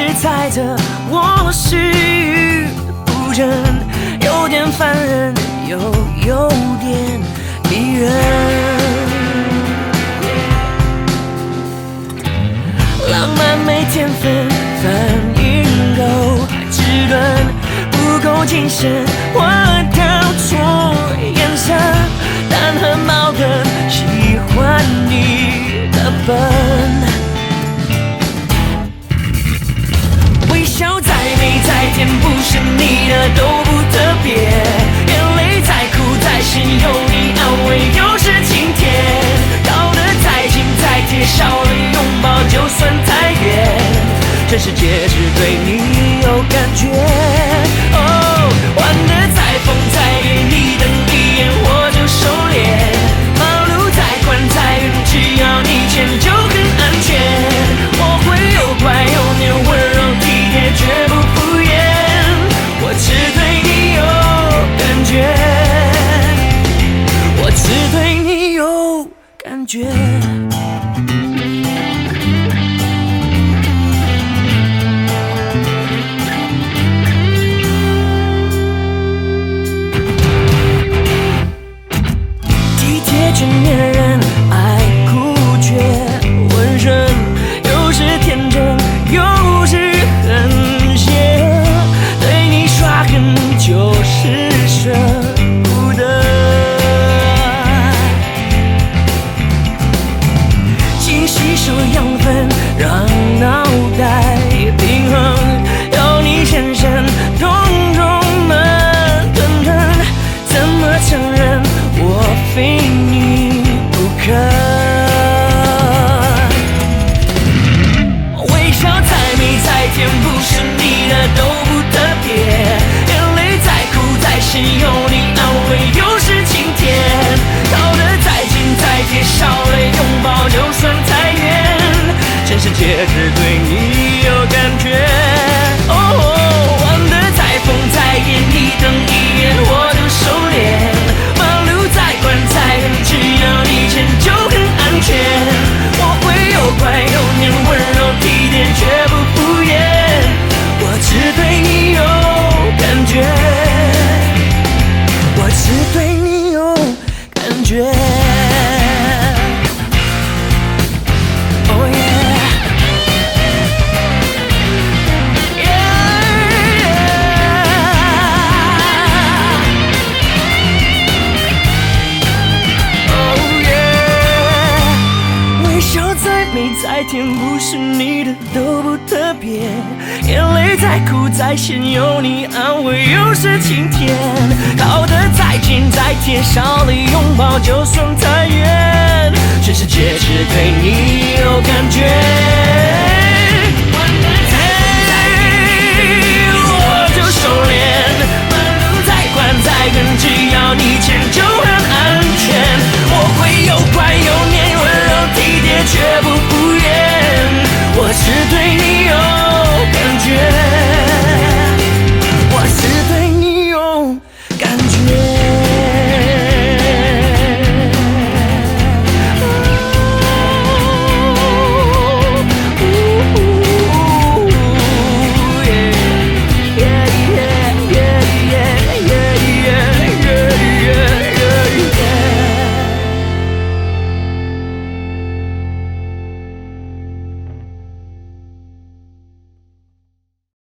是猜测我是与不争，有点烦人，又有点迷人。浪漫没天分，反应够迟钝，不够谨慎，我挑错颜色，但很矛盾，喜欢你的笨。是你的都不特别。眼泪再苦再咸，有你安慰又是晴天。靠得再近再贴，少了拥抱就算太远。全世界只对你觉。体贴却粘人，让脑袋平衡。要你先生，痛中慢吞吞，怎么承认我非你不可？微笑再美再甜，不是你的都不特别。眼泪再苦再咸，有全世界只对你有感觉。哦，玩得再疯再野，你瞪一眼我就收敛。马路再宽再远，只要你牵就很安全。我会又乖又黏，温柔体贴，绝不敷衍。我只对你有感觉，我只对你有感觉。美再甜，不是你的都不特别。眼泪再苦再咸，有你安慰又是晴天。靠的再近再贴，少了拥抱就算太远。全世界只对你。